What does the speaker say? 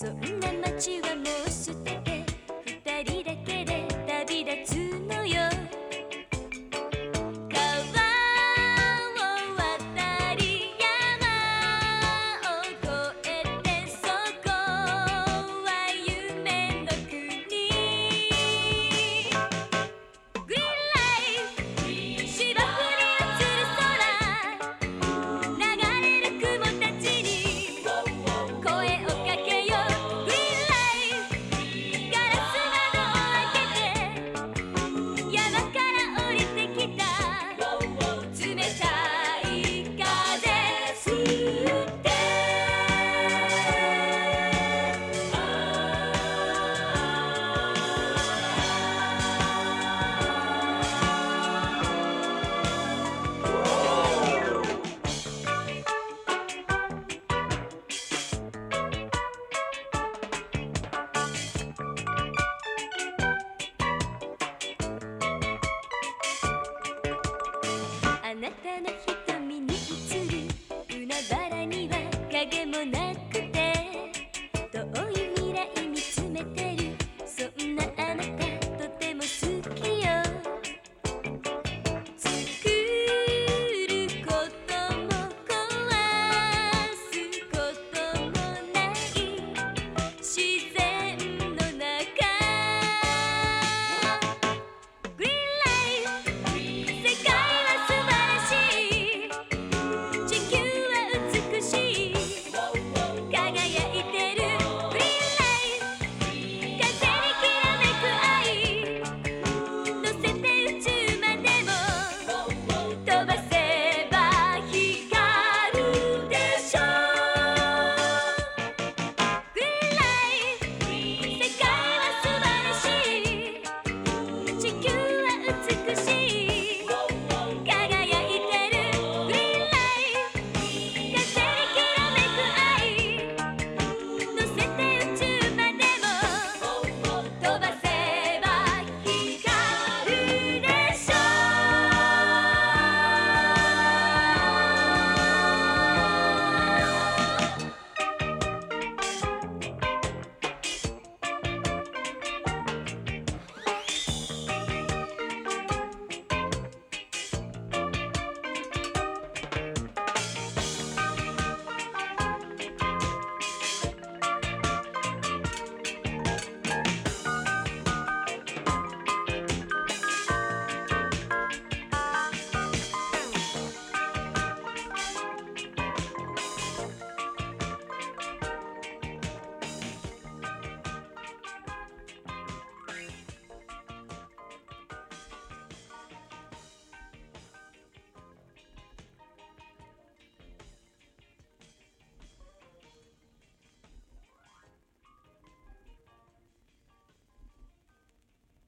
so. Mm.